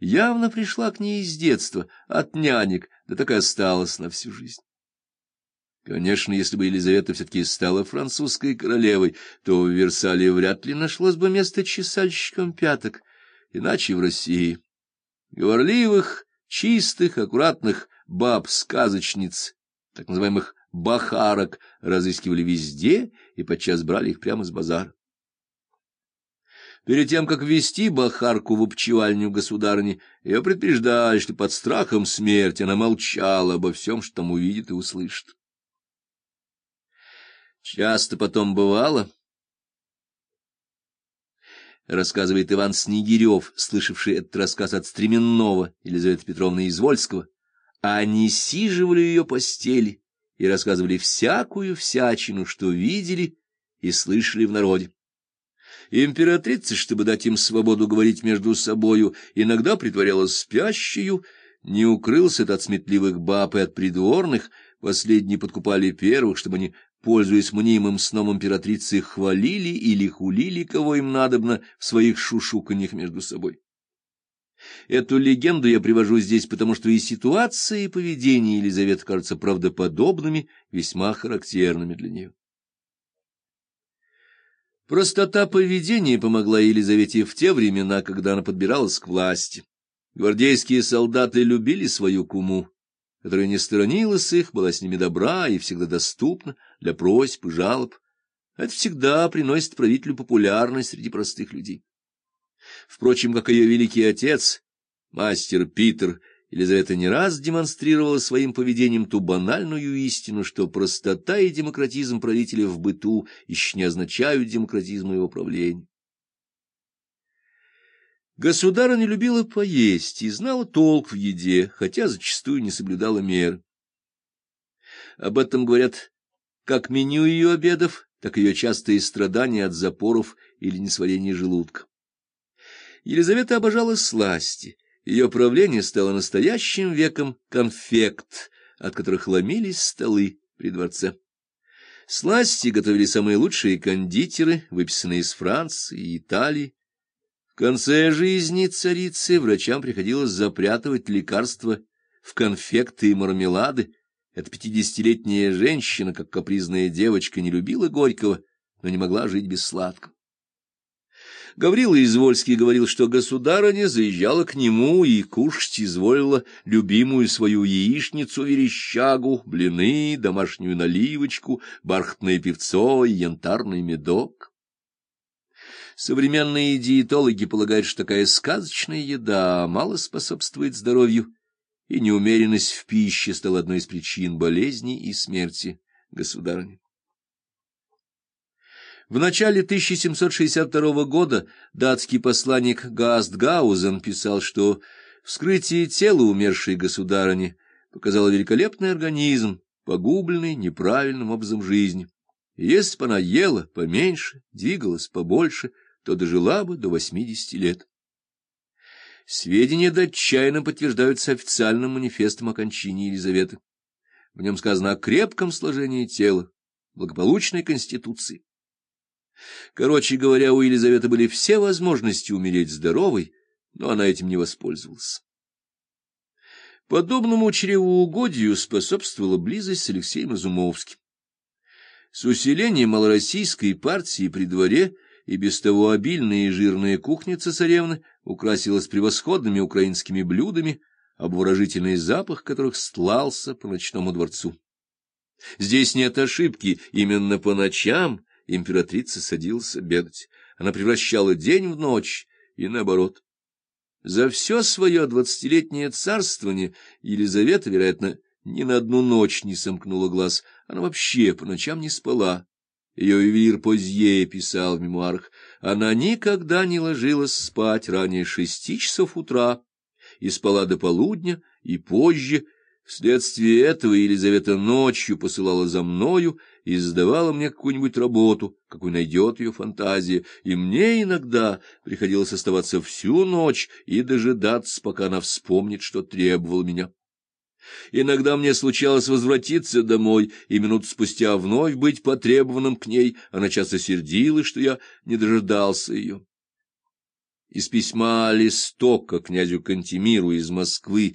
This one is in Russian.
явно пришла к ней из детства, от нянек, да так и осталась на всю жизнь. Конечно, если бы Елизавета все-таки стала французской королевой, то в Версале вряд ли нашлось бы место чесальщикам пяток, иначе в России. Говорливых, чистых, аккуратных баб-сказочниц, так называемых бахарок, разыскивали везде и подчас брали их прямо с базара. Перед тем, как ввести бахарку в обчевальню государыни, ее предупреждали, что под страхом смерти она молчала обо всем, что там увидит и услышит. Часто потом бывало, рассказывает Иван Снегирев, слышавший этот рассказ от Стременного Елизаветы Петровны Извольского, они сиживали ее постели и рассказывали всякую всячину, что видели и слышали в народе. Императрица, чтобы дать им свободу говорить между собою, иногда притворялась спящую, не укрылся от сметливых баб и от придворных, последние подкупали первых, чтобы они, пользуясь мнимым сном императрицы, хвалили или хулили, кого им надобно, в своих шушуканьях между собой. Эту легенду я привожу здесь, потому что и ситуация, и поведение Елизаветы кажутся правдоподобными, весьма характерными для нее. Простота поведения помогла Елизавете в те времена, когда она подбиралась к власти. Гвардейские солдаты любили свою куму, которая не сторонилась их, была с ними добра и всегда доступна для просьб и жалоб. Это всегда приносит правителю популярность среди простых людей. Впрочем, как ее великий отец, мастер Питер, Елизавета не раз демонстрировала своим поведением ту банальную истину, что простота и демократизм правителя в быту еще не означают демократизм его правления. Государыня любила поесть и знала толк в еде, хотя зачастую не соблюдала мер. Об этом говорят как меню ее обедов, так и ее частые страдания от запоров или несварения желудка. Елизавета обожала сласти. Ее правление стало настоящим веком конфект, от которых ломились столы при дворце. Сласти готовили самые лучшие кондитеры, выписанные из Франции и Италии. В конце жизни царицы врачам приходилось запрятывать лекарства в конфекты и мармелады. Эта пятидесятилетняя женщина, как капризная девочка, не любила горького, но не могла жить без сладкого. Гаврила Извольский говорил, что государыня заезжала к нему и кушать изволила любимую свою яичницу-верещагу, блины, домашнюю наливочку, бархатное певцо и янтарный медок. Современные диетологи полагают, что такая сказочная еда мало способствует здоровью, и неумеренность в пище стала одной из причин болезни и смерти государыни. В начале 1762 года датский посланник Гастгаузен писал, что вскрытие тела умершей государыни показало великолепный организм, погубленный неправильным образом жизни. Если бы она ела поменьше, двигалась побольше, то дожила бы до 80 лет. Сведения датчанам подтверждаются официальным манифестом о кончине Елизаветы. В нем сказано о крепком сложении тела, благополучной конституции. Короче говоря, у Елизаветы были все возможности умереть здоровой, но она этим не воспользовалась. Подобному чревоугодию способствовала близость с Алексеем Изумовским. С усилением малороссийской партии при дворе и без того обильная и жирная кухня цесаревны украсилась превосходными украинскими блюдами, обворожительный запах которых стлался по ночному дворцу. Здесь нет ошибки, именно по ночам императрица садилась обедать. Она превращала день в ночь и наоборот. За все свое двадцатилетнее царствование Елизавета, вероятно, ни на одну ночь не сомкнула глаз. Она вообще по ночам не спала. Ее ювелир Позье писал в мемуарах. Она никогда не ложилась спать ранее шести часов утра и спала до полудня и позже, Вследствие этого Елизавета ночью посылала за мною и сдавала мне какую-нибудь работу, какую найдет ее фантазия, и мне иногда приходилось оставаться всю ночь и дожидаться, пока она вспомнит, что требовал меня. Иногда мне случалось возвратиться домой, и минут спустя вновь быть потребованным к ней, она часто сердилась, что я не дожидался ее. Из письма Листока князю Кантемиру из Москвы